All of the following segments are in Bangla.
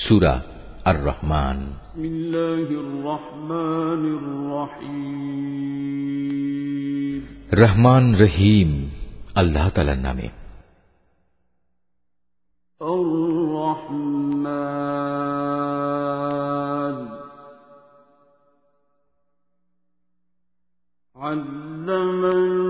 সুরা আর রহমান রহমান রহিম আল্লাহ তালার নামে علم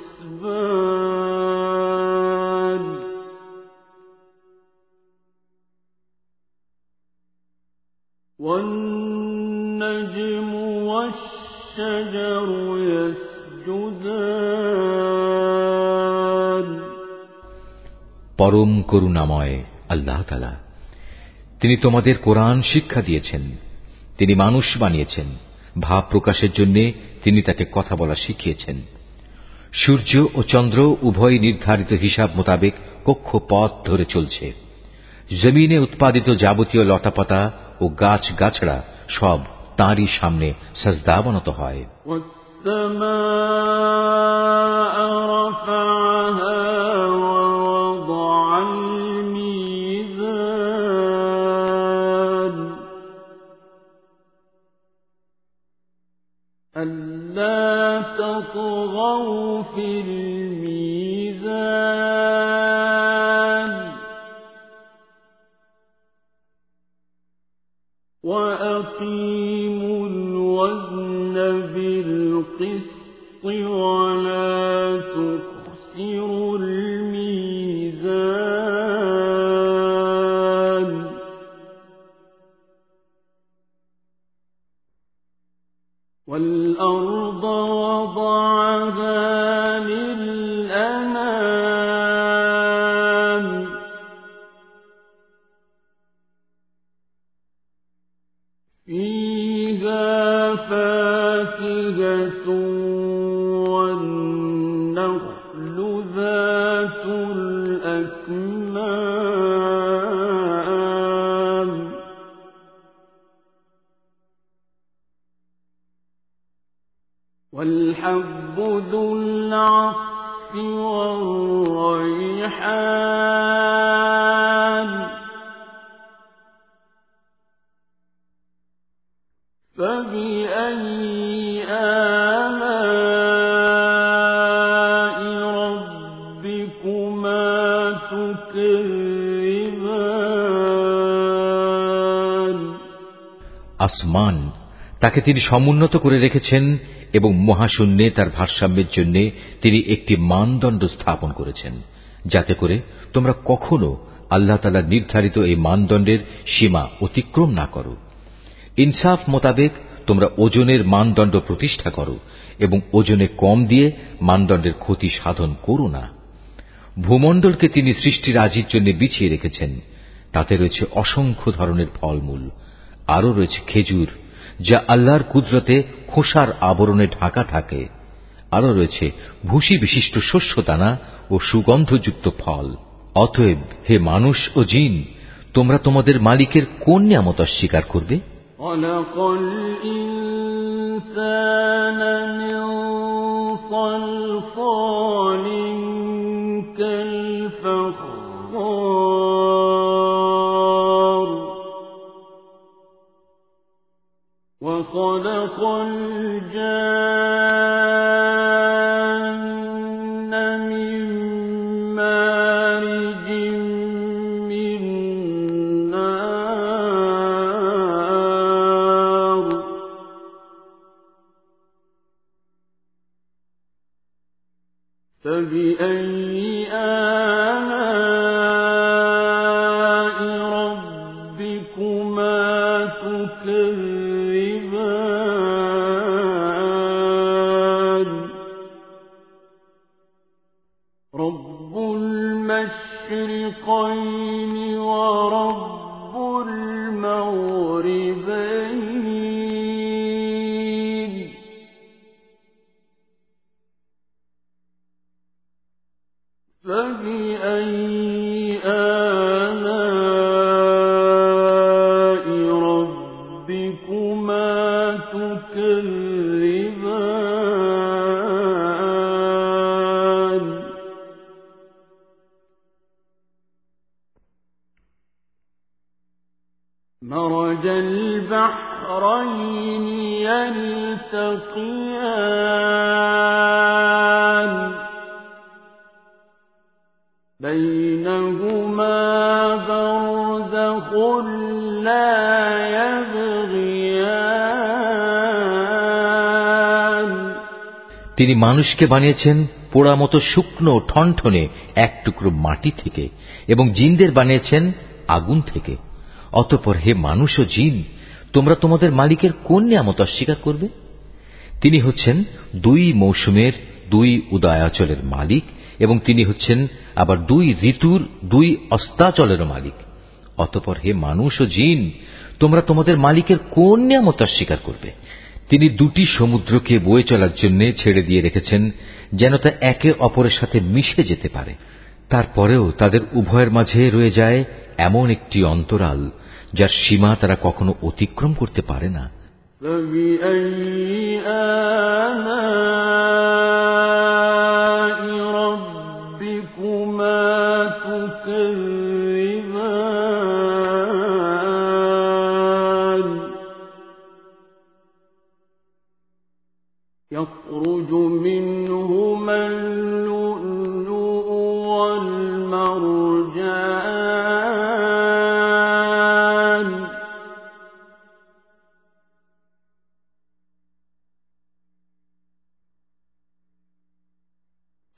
والنجم والشجر يسجدان পরম করুণাময় আল্লাহ তালা তিনি তোমাদের কোরআন শিক্ষা দিয়েছেন তিনি মানুষ বানিয়েছেন ভাব প্রকাশের জন্য তিনি তাকে কথা বলা শিখিয়েছেন সূর্য ও চন্দ্র উভয় নির্ধারিত হিসাব মোতাবেক কক্ষ পথ ধরে চলছে জমিনে উৎপাদিত যাবতীয় লতাপাতা ও গাছ গাছড়া সব তাঁরই সামনে সজদাবনত হয় ألا تطغوا في والنخل ذات الأكمام. والحب ذو তাকে তিনি সমুন্নত করে রেখেছেন এবং মহাশূন্যে তার ভারসাম্যের জন্য তিনি একটি মানদণ্ড স্থাপন করেছেন, যাতে করে তোমরা কখনো আল্লাহ তালা নির্ধারিত এই মানদণ্ডের সীমা অতিক্রম না করো। ইনসাফ মোতাবেক তোমরা ওজনের মানদণ্ড প্রতিষ্ঠা করো এবং ওজনে কম দিয়ে মানদণ্ডের ক্ষতি সাধন করো না। ভূমণ্ডলকে তিনি সৃষ্টির আজির জন্য বিছিয়ে রেখেছেন। তাতে রয়েছে অসংখ্য ধরনের ফলমূল। আরও রয়েছে খেজুর যা আল্লাহর কুদরতে খোসার আবরণে ঢাকা থাকে আরও রয়েছে ভূষি বিশিষ্ট শস্য দানা ও সুগন্ধযুক্ত ফল অতএব হে মানুষ ও জিন তোমরা তোমাদের মালিকের কোন নিয়ামত অস্বীকার করবে خلق الإنسان من صلصال كالفخار خلق الجن من مارج مرج البحرين يلتقيان بينهما তিনি মানুষকে বানিয়েছেন পোড়া মতো শুকনো ঠনঠনে এক টুকরো মাটি থেকে এবং জিনদের বানিয়েছেন আগুন থেকে। অতপর হে মানুষ ও জিন, তোমরা তোমাদের মালিকের কোন নিয়ামত অস্বীকার করবে? তিনি হচ্ছেন দুই মৌসুমের দুই উদয়াচলের মালিক এবং তিনি হচ্ছেন আবার দুই ঋতুর দুই অস্তাচলেরও মালিক। অতপর হে মানুষ ও জিন, তোমরা তোমাদের মালিকের কোন নিয়ামত অস্বীকার করবে। তিনি দুটি সমুদ্রকে বয়ে চলার জন্য ছেড়ে দিয়ে রেখেছেন যেন তা একে অপরের সাথে মিশে যেতে পারে তারপরেও তাদের উভয়ের মাঝে রয়ে যায় এমন একটি অন্তরাল যার সীমা তারা কখনো অতিক্রম করতে পারে না فبأي آلاء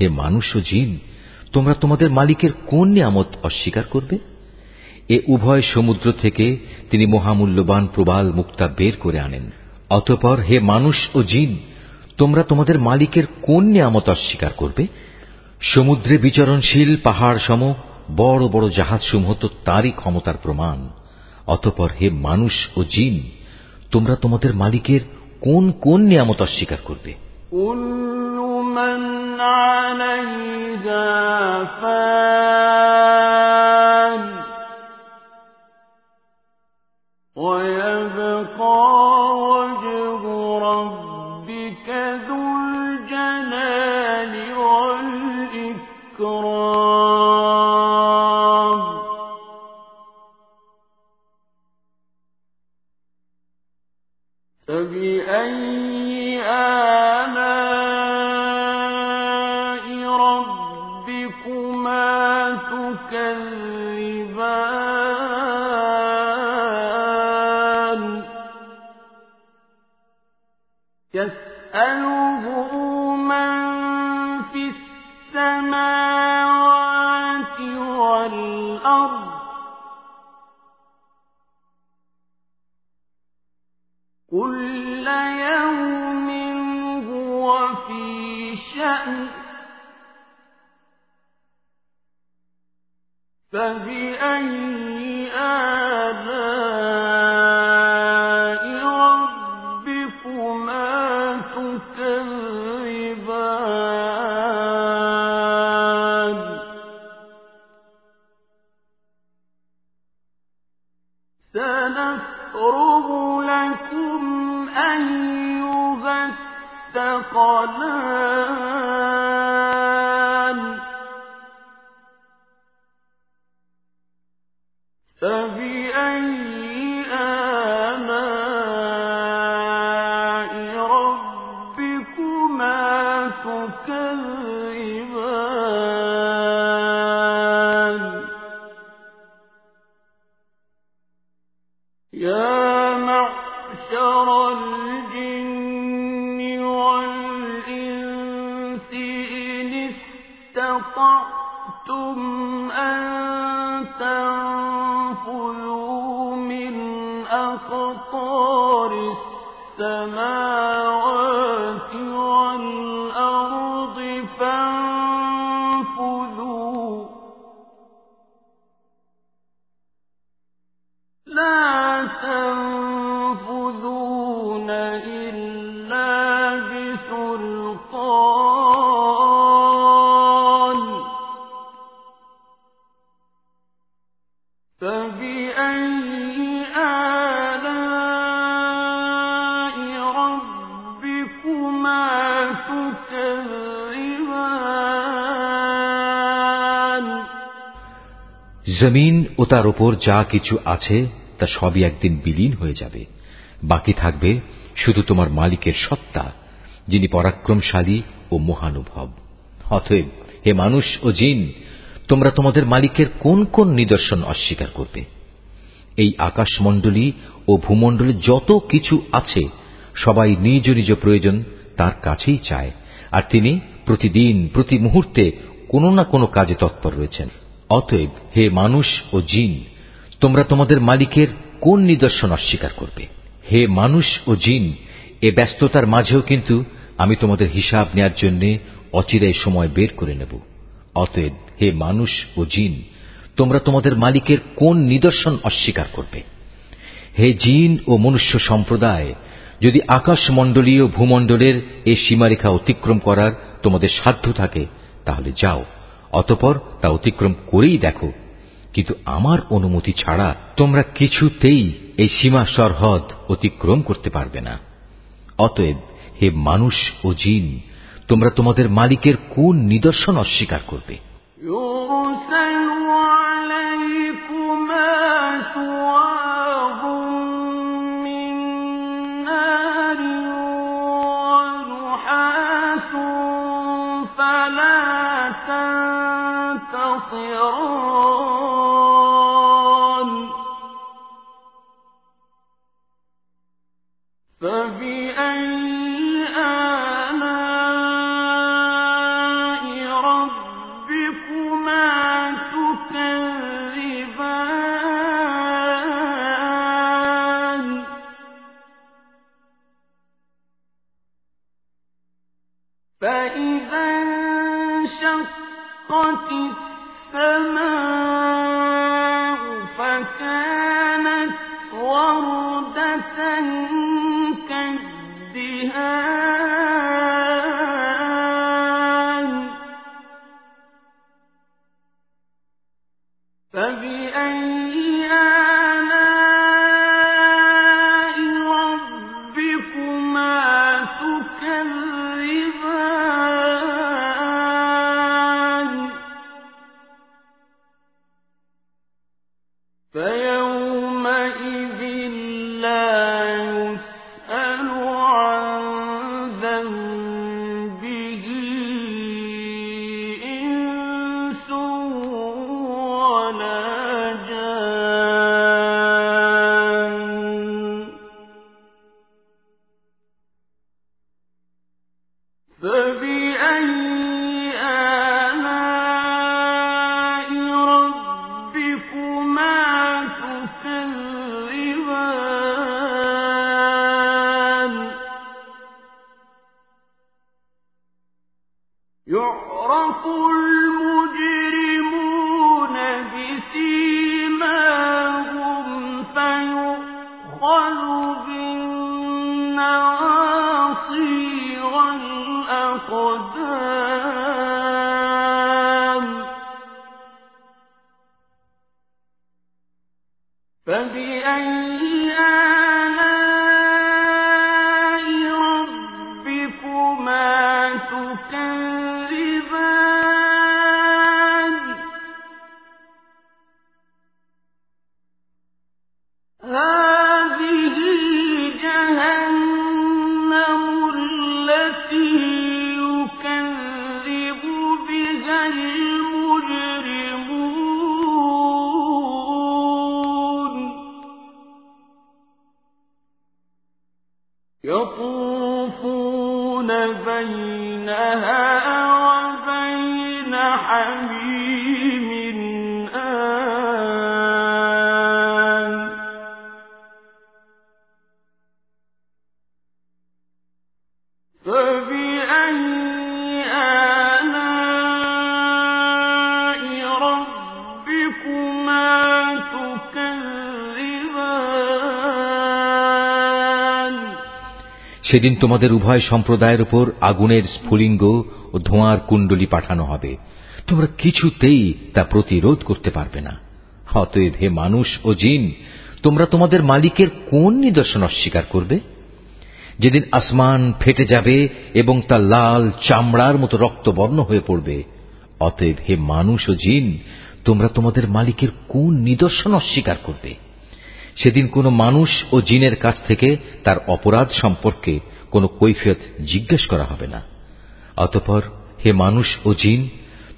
হে মানুষ ও জিন, তোমরা তোমাদের মালিকের কোন নিয়ামত অস্বীকার করবে? এ উভয় সমুদ্র থেকে তিনি মহামূল্যবান প্রবাল মুক্তা বের করে আনেন। অতপর হে মানুষ ও জিন, তোমরা তোমাদের মালিকের কোন নিয়ামত অস্বীকার করবে? সমুদ্রে বিচরণশীল পাহাড় সম বড় বড় জাহাজসমূহ তো তারই ক্ষমতার প্রমাণ। অতপর হে মানুষ ও জিন, তোমরা তোমাদের মালিকের কোন কোন নিয়ামত অস্বীকার করবে? من عليها فان ويبقى وجه ربك ذو الجلال والإكرام. فبأي آلاء فبأي آلاء ربكما تكذبان؟ سنفرغ لكم أيها الثقلان. سبيلا السَّمَاوَاتِ জমিন ও তার উপর যা কিছু আছে, তা সবই একদিন বিলীন হয়ে যাবে। বাকি থাকবে শুধু তোমার মালিকের সত্তা, যিনি পরাক্রমশালী ও মহানুভব। অতএব, হে মানুষ ও জিন, তোমরা তোমাদের মালিকের কোন কোন নিদর্শন অস্বীকার করবে? এই আকাশমণ্ডলী ও ভূমণ্ডলে যত কিছু আছে, সবাই নিজ নিজ প্রয়োজন তার কাছেই চায়, আর তিনি প্রতিদিন, প্রতি মুহূর্তে কোনো না কোনো কাজে তৎপর রয়েছেন। অতএব হে মানুষ ও জিন, তোমরা তোমাদের মালিকের কোন নিদর্শন অস্বীকার করবে? হে মানুষ ও জিন, এ ব্যস্ততার মাঝেও কিন্তু আমি তোমাদের হিসাব নেয়ার জন্য অচিরাই সময় বের করে নেব। অতএব হে মানুষ ও জিন, তোমরা তোমাদের মালিকের কোন নিদর্শন অস্বীকার করবে? হে জিন ও মনুষ্য সম্প্রদায়, যদি আকাশমণ্ডলীয় ভূমণ্ডলের এ সীমারেখা অতিক্রম করার তোমাদের সাধ্য থাকে, তাহলে যাও। অতপর তা অতিক্রম করেই দেখো কিন্তু আমার অনুমতি ছাড়া তোমরা কিছুতেই এই সীমা সরহদ অতিক্রম করতে পারবে না অতএব হে মানুষ ও জিন তোমরা তোমাদের মালিকের কোন নিদর্শন অস্বীকার করবে يُرْسَلُ عَلَيْكُمَا شُوَاظٌ تَنتَصِرَانِ كَالدِّهَانِ সেদিন তোমাদের উভয় সম্প্রদায়ের উপর আগুনের স্ফুলিঙ্গ ও ধোঁয়ার কুণ্ডলী পাঠানো হবে। তোমরা কিছুতেই তা প্রতিরোধ করতে পারবে না। অতএব হে মানুষ ও জিন, তোমরা তোমাদের মালিকের কোন নিদর্শন অস্বীকার করবে? যেদিন আসমান ফেটে যাবে এবং তা লাল চামড়ার মতো রক্তবর্ণ হয়ে পড়বে। অতএব হে মানুষ ও জিন, তোমরা তোমাদের মালিকের কোন নিদর্শন অস্বীকার করবে? সেদিন কোন মানুষ ও জিনের কাছ থেকে তার অপরাধ সম্পর্কে কোন কৈফিয়ত জিজ্ঞেস করা হবে না। অতপর, হে মানুষ ও জিন,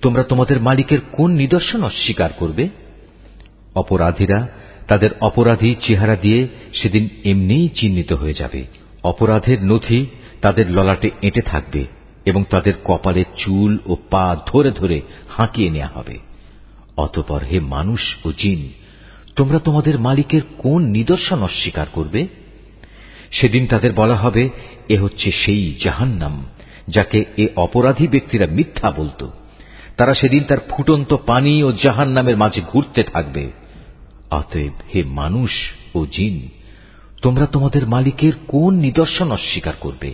তোমরা তোমাদের মালিকের কোন নিদর্শন অস্বীকার করবে? অপরাধীরা তাদের অপরাধী চেহারা দিয়ে সেদিন এমনিই চিহ্নিত হয়ে যাবে। অপরাধের নথি তাদের ললাটে এঁটে থাকবে এবং তাদের কপালের চুল ও পা ধরে ধরে হাঁকিয়ে নেওয়া হবে। অতপর, হে মানুষ ও জিন তোমরা তোমাদের মালিকের কোন নিদর্শন অস্বীকার করবে সেদিন তাদের বলা হবে এ হচ্ছে সেই জাহান্নাম যাকে এ অপরাধী ব্যক্তিরা মিথ্যা বলত তারা সেদিন তার ফুটন্ত পানি ও জাহান নামের মাঝে ঘুরতে থাকবে অতএব হে মানুষ ও জিন তোমরা তোমাদের মালিকের কোন নিদর্শন অস্বীকার করবে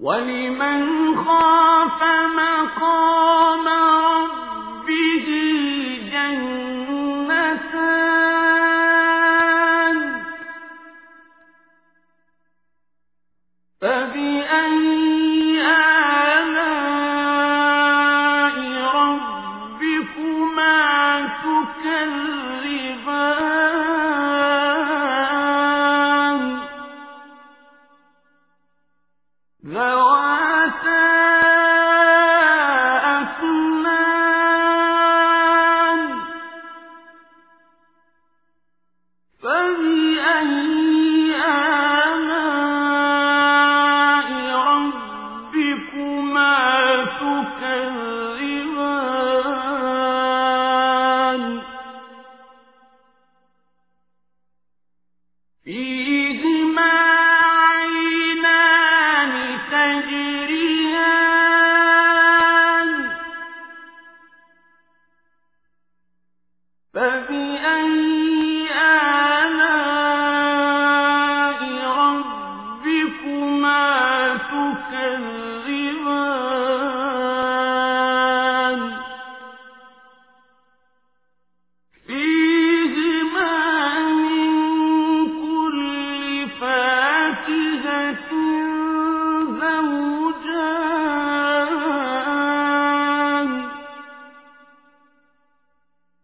وَلِمَنْ خَافَ مَقَامَ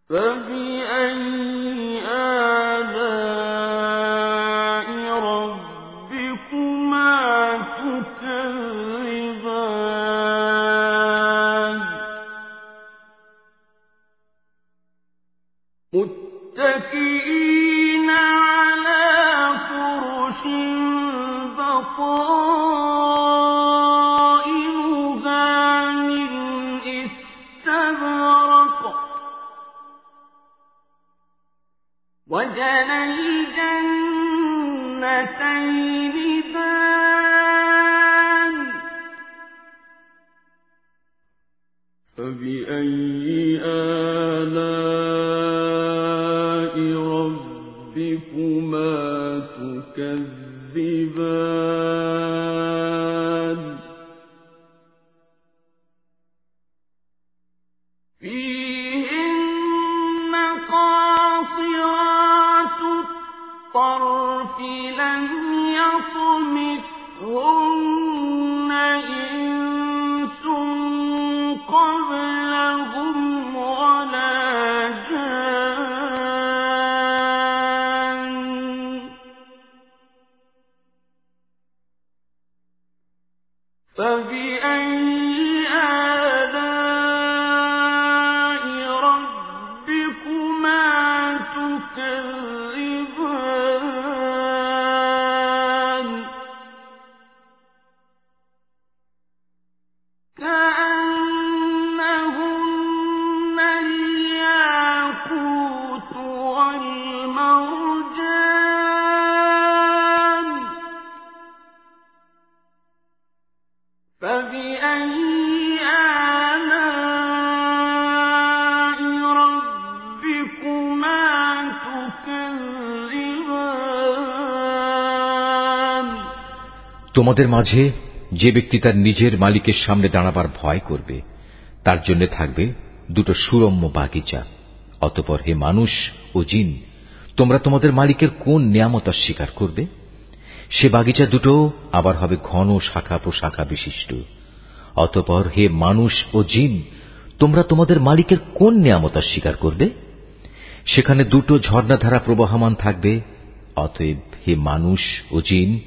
فبما تُكَذِّبَانِ তোমাদের মাঝে যে ব্যক্তি তার নিজের মালিকের সামনে দাঁড়াবার ভয় করবে, তার জন্য থাকবে দুটো সুরম্য বাগিচা। অতপর হে মানুষ ও জিন, তোমরা তোমাদের মালিকের কোন নিয়ামত অস্বীকার করবে? সে বাগিচা দুটো আবার হবে ঘন শাখা প্রশাখা বিশিষ্ট। অতপর হে মানুষ ও জিন, তোমরা তোমাদের মালিকের কোন নিয়ামত অস্বীকার করবে? সেখানে দুটো ঝর্ণাধারা প্রবাহমান থাকবে। অতএব হে মানুষ ও জিন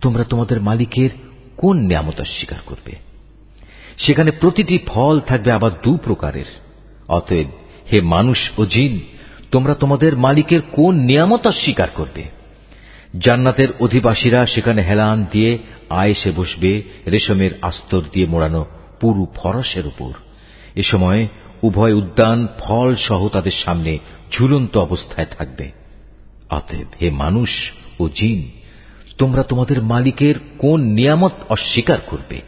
তোমরা তোমাদের মালিকের কোন নিয়ামত অস্বীকার করবে? সেখানে প্রতিটি ফল থাকবে আবার দু প্রকারের। অতএব হে মানুষ ও জিন, তোমরা তোমাদের মালিকের কোন নিয়ামত অস্বীকার করবে? জান্নাতের অধিবাসীরা সেখানে হেলান দিয়ে আয়েসে বসবে, রেশমের আস্তর দিয়ে মোড়ানো পুরু ফরসের উপর। এ সময় উভয় উদ্যান ফল সহ তাদের সামনে ঝুলন্ত অবস্থায় থাকবে। অতএব হে মানুষ ও জিন তোমরা তোমাদের মালিকের কোন নিয়ামত অস্বীকার করবে?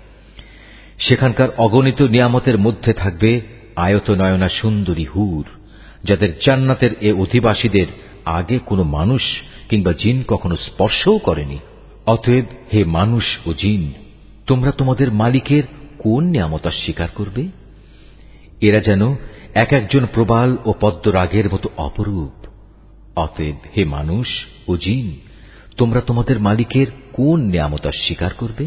সেখানকার অগণিত নিয়ামতের মধ্যে থাকবে আয়ত নয়না সুন্দরী হুর, যাদের জান্নাতের এ অধিবাসীদের আগে কোনো মানুষ কিংবা জিন কখনো স্পর্শও করেনি। অতএব হে মানুষ ও জিন, তোমরা তোমাদের মালিকের কোন নিয়ামত স্বীকার করবে? এরা যেন এক একজন প্রবাল ও পদ্মরাগের মতো অপরূপ। অতএব হে মানুষ ও জিন তোমরা তোমাদের মালিকের কোন নিয়ামত স্বীকার করবে?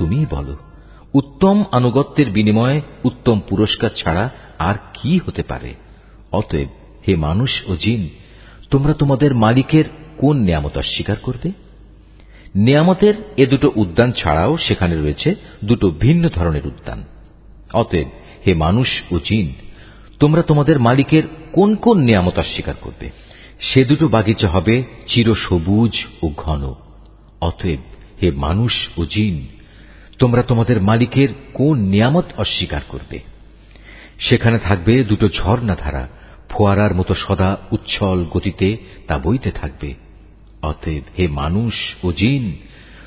তুমি বলো, উত্তম আনুগত্যের বিনিময়ে উত্তম পুরস্কার ছাড়া আর কি হতে পারে? অতএব হে মানুষ ও জিন, তোমরা তোমাদের মালিকের কোন নিয়ামত অস্বীকার করবে? নিয়ামতের এ দুটো উদ্যান ছাড়াও সেখানে রয়েছে দুটো ভিন্ন ধরনের উদ্যান। অতএব হে মানুষ ও জিন, তোমরা তোমাদের মালিকের কোন কোন নিয়ামত অস্বীকার করবে? সে দুটো বাগিচা হবে চিরসবুজ ও ঘন। অতএব হে মানুষ ও জিন তোমরা তোমাদের মালিকের কোন নিয়ামত অস্বীকার করবে? সেখানে থাকবে দুটো ঝর্ণাধারা, ফোয়ারার মতো সদা উচ্ছল গতিতে তা বইতে থাকবে। অতএব হে মানুষ ও জিন,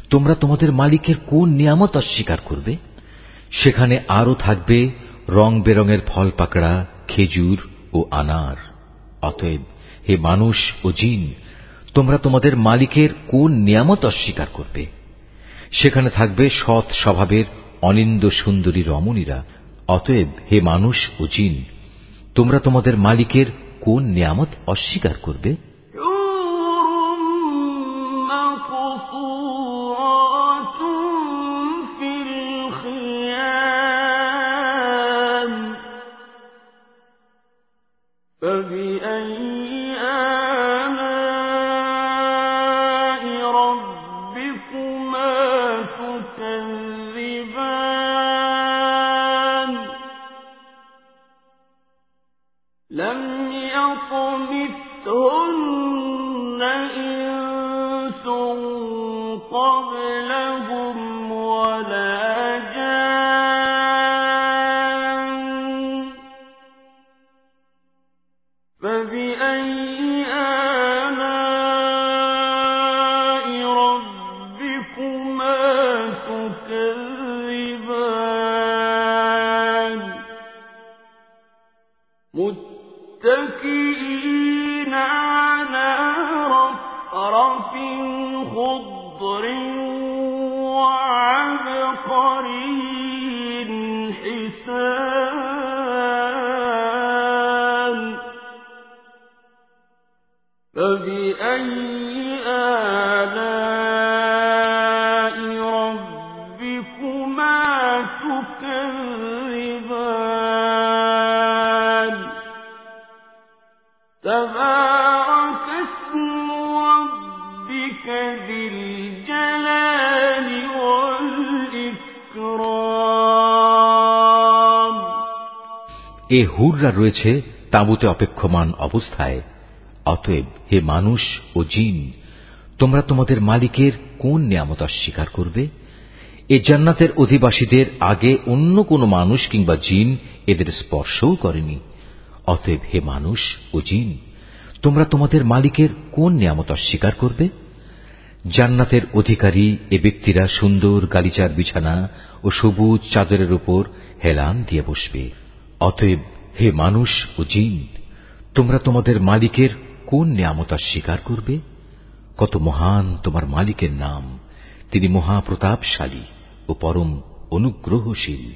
তোমরা তোমাদের মালিকের কোন নিয়ামত অস্বীকার করবে? সেখানে আরও থাকবে রং বেরঙের ফল পাকড়া, খেজুর ও আনার। অতএব হে মানুষ ও জিন, তোমরা তোমাদের মালিকের কোন নিয়ামত অস্বীকার করবে? সেখানে থাকবে সৎ স্বভাবের অনিন্দ সুন্দরী রমণীরা। অতএব হে মানুষ ও জিন, তোমরা তোমাদের মালিকের কোন নিয়ামত অস্বীকার করবে? এ হুররা রয়েছে তাঁবুতে অপেক্ষমান অবস্থায়। অতএব হে মানুষ ও জিন, তোমরা তোমাদের মালিকের কোন নিয়ামত অস্বীকার করবে? এ জান্নাতের অধিবাসীদের আগে অন্য কোন মানুষ কিংবা জিন এদের স্পর্শও করেনি। অতএব হে মানুষ ও জিন, তোমরা তোমাদের মালিকের কোন নিয়ামত অস্বীকার করবে? জান্নাতের অধিকারী এ ব্যক্তিরা সুন্দর গালিচার বিছানা ও সবুজ চাদরের উপর হেলান দিয়ে বসবে। অতএব হে মানুষ ও জিন, তোমরা তোমাদের মালিকের কোন নিয়ামত স্বীকার করবে? কত মহান তোমার মালিকের নাম, তিনি মহাপ্রতাপশালী ও পরম অনুগ্রহশীল।